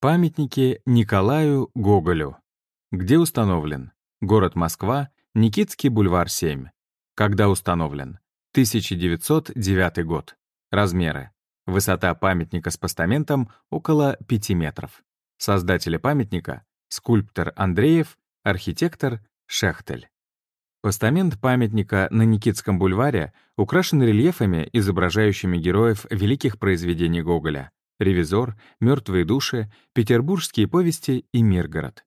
Памятники Николаю Гоголю. Где установлен? Город Москва, Никитский бульвар 7. Когда установлен? 1909 год. Размеры. Высота памятника с постаментом около 5 метров. Создатели памятника — скульптор Андреев, архитектор Шехтель. Постамент памятника на Никитском бульваре украшен рельефами, изображающими героев великих произведений Гоголя «Ревизор», «Мертвые души», «Петербургские повести» и «Миргород».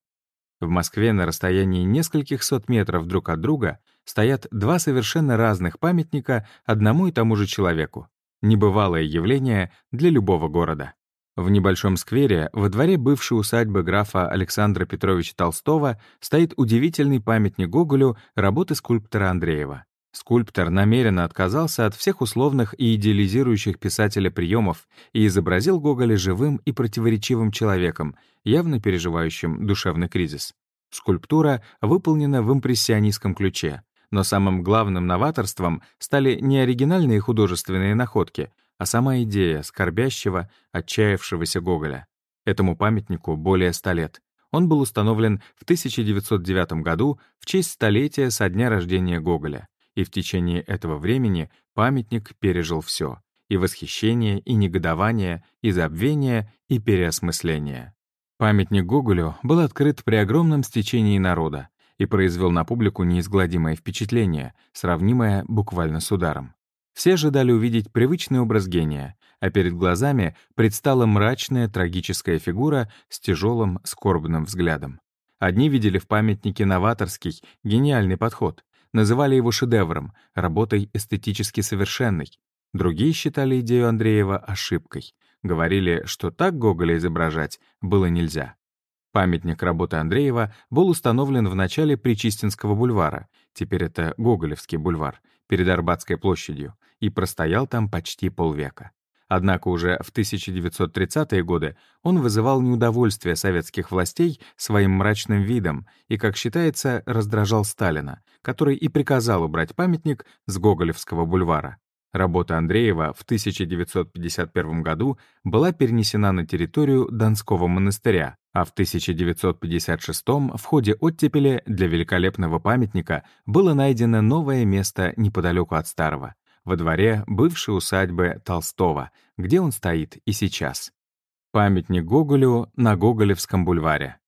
В Москве на расстоянии нескольких сот метров друг от друга стоят два совершенно разных памятника одному и тому же человеку. Небывалое явление для любого города. В небольшом сквере во дворе бывшей усадьбы графа Александра Петровича Толстого стоит удивительный памятник Гоголю работы скульптора Андреева. Скульптор намеренно отказался от всех условных и идеализирующих писателя приемов и изобразил Гоголя живым и противоречивым человеком, явно переживающим душевный кризис. Скульптура выполнена в импрессионистском ключе, но самым главным новаторством стали не оригинальные художественные находки, а сама идея скорбящего, отчаявшегося Гоголя. Этому памятнику более ста лет. Он был установлен в 1909 году в честь столетия со дня рождения Гоголя и в течение этого времени памятник пережил все — и восхищение, и негодование, и забвение, и переосмысление. Памятник Гоголю был открыт при огромном стечении народа и произвел на публику неизгладимое впечатление, сравнимое буквально с ударом. Все ожидали увидеть привычный образ гения, а перед глазами предстала мрачная трагическая фигура с тяжелым скорбным взглядом. Одни видели в памятнике новаторский, гениальный подход, называли его шедевром, работой эстетически совершенной. Другие считали идею Андреева ошибкой. Говорили, что так Гоголя изображать было нельзя. Памятник работы Андреева был установлен в начале Причистинского бульвара, теперь это Гоголевский бульвар, перед Арбатской площадью, и простоял там почти полвека. Однако уже в 1930-е годы он вызывал неудовольствие советских властей своим мрачным видом и, как считается, раздражал Сталина, который и приказал убрать памятник с Гоголевского бульвара. Работа Андреева в 1951 году была перенесена на территорию Донского монастыря, а в 1956 в ходе оттепели для великолепного памятника было найдено новое место неподалеку от старого во дворе бывшей усадьбы Толстого, где он стоит и сейчас. Памятник Гоголю на Гоголевском бульваре.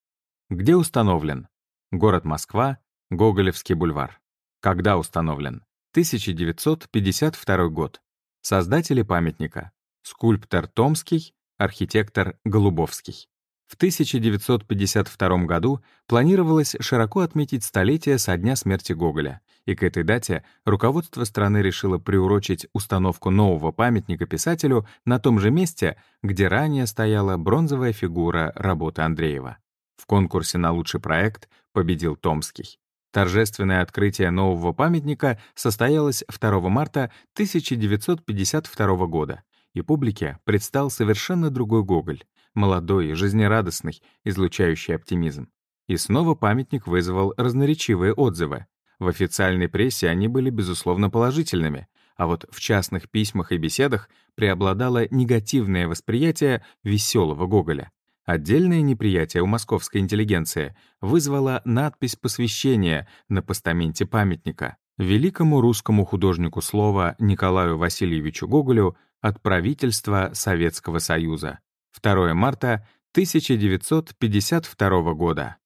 Где установлен? Город Москва, Гоголевский бульвар. Когда установлен? 1952 год. Создатели памятника. Скульптор Томский, архитектор Голубовский. В 1952 году планировалось широко отметить столетие со дня смерти Гоголя, и к этой дате руководство страны решило приурочить установку нового памятника писателю на том же месте, где ранее стояла бронзовая фигура работы Андреева. В конкурсе на лучший проект победил Томский. Торжественное открытие нового памятника состоялось 2 марта 1952 года, и публике предстал совершенно другой Гоголь, молодой жизнерадостный, излучающий оптимизм. И снова памятник вызвал разноречивые отзывы. В официальной прессе они были, безусловно, положительными, а вот в частных письмах и беседах преобладало негативное восприятие веселого Гоголя. Отдельное неприятие у московской интеллигенции вызвала надпись посвящения на постаменте памятника великому русскому художнику слова Николаю Васильевичу Гоголю от правительства Советского Союза. 2 марта 1952 года.